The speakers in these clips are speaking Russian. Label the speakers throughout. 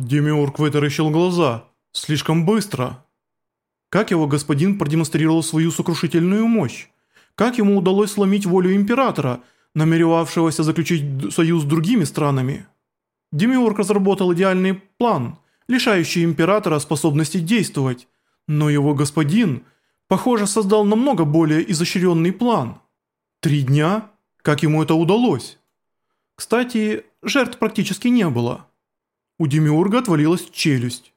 Speaker 1: Демиург вытаращил глаза. Слишком быстро. Как его господин продемонстрировал свою сокрушительную мощь? Как ему удалось сломить волю императора, намеревавшегося заключить союз с другими странами? Демиург разработал идеальный план, лишающий императора способности действовать, но его господин, похоже, создал намного более изощренный план. Три дня? Как ему это удалось? Кстати, жертв практически не было. У Демиурга отвалилась челюсть.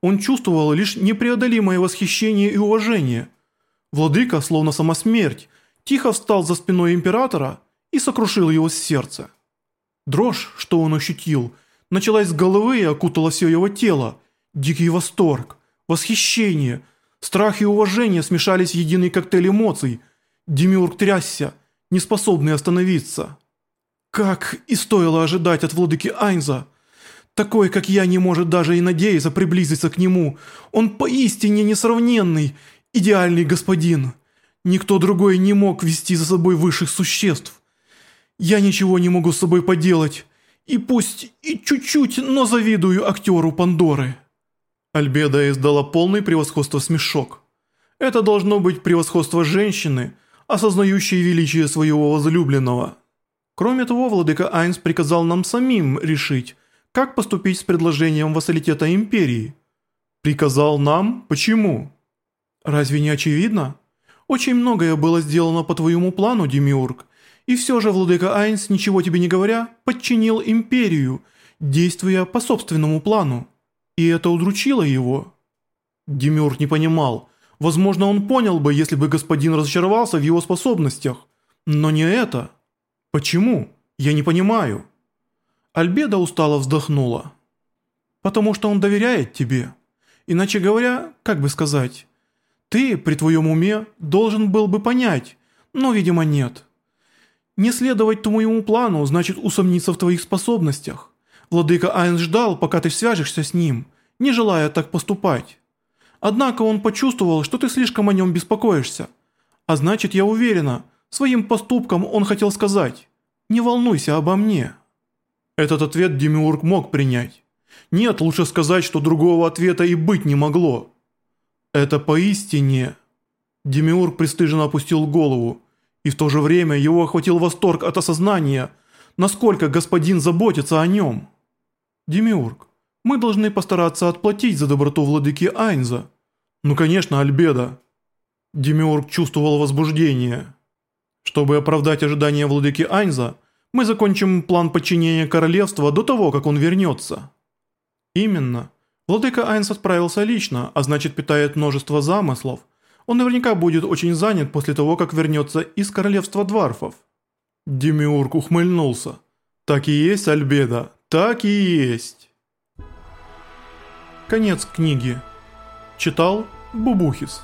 Speaker 1: Он чувствовал лишь непреодолимое восхищение и уважение. Владыка, словно сама смерть, тихо встал за спиной императора и сокрушил его сердце. Дрожь, что он ощутил, началась с головы и окутала все его тело. Дикий восторг, восхищение, страх и уважение смешались в единый коктейль эмоций. Демиург трясся, неспособный остановиться. Как и стоило ожидать от владыки Айнза. Такой, как я, не может даже и надеяться приблизиться к нему. Он поистине несравненный, идеальный господин. Никто другой не мог вести за собой высших существ. Я ничего не могу с собой поделать. И пусть и чуть-чуть, но завидую актеру Пандоры». Альбеда издала полный превосходство смешок. Это должно быть превосходство женщины, осознающей величие своего возлюбленного. Кроме того, владыка Айнс приказал нам самим решить, как поступить с предложением вассалитета империи. Приказал нам? Почему? Разве не очевидно? Очень многое было сделано по твоему плану, Демиург, и все же владыка Айнс, ничего тебе не говоря, подчинил империю, действуя по собственному плану. И это удручило его. Демиург не понимал. Возможно, он понял бы, если бы господин разочаровался в его способностях. Но не это. «Почему? Я не понимаю». Альбеда устало вздохнула. «Потому что он доверяет тебе. Иначе говоря, как бы сказать, ты при твоем уме должен был бы понять, но, видимо, нет. Не следовать твоему плану значит усомниться в твоих способностях. Владыка Айн ждал, пока ты свяжешься с ним, не желая так поступать. Однако он почувствовал, что ты слишком о нем беспокоишься. А значит, я уверена, Своим поступком он хотел сказать «Не волнуйся обо мне». Этот ответ Демиург мог принять. Нет, лучше сказать, что другого ответа и быть не могло. Это поистине... Демиург пристыженно опустил голову, и в то же время его охватил восторг от осознания, насколько господин заботится о нем. Демиург, мы должны постараться отплатить за доброту владыки Айнза. Ну конечно, Альбеда. Демиург чувствовал возбуждение. Чтобы оправдать ожидания владыки Айнза, мы закончим план подчинения королевства до того, как он вернется. Именно. Владыка Айнс отправился лично, а значит питает множество замыслов. Он наверняка будет очень занят после того, как вернется из королевства дварфов. Демиург ухмыльнулся. Так и есть, Альбеда, так и есть. Конец книги. Читал Бубухис.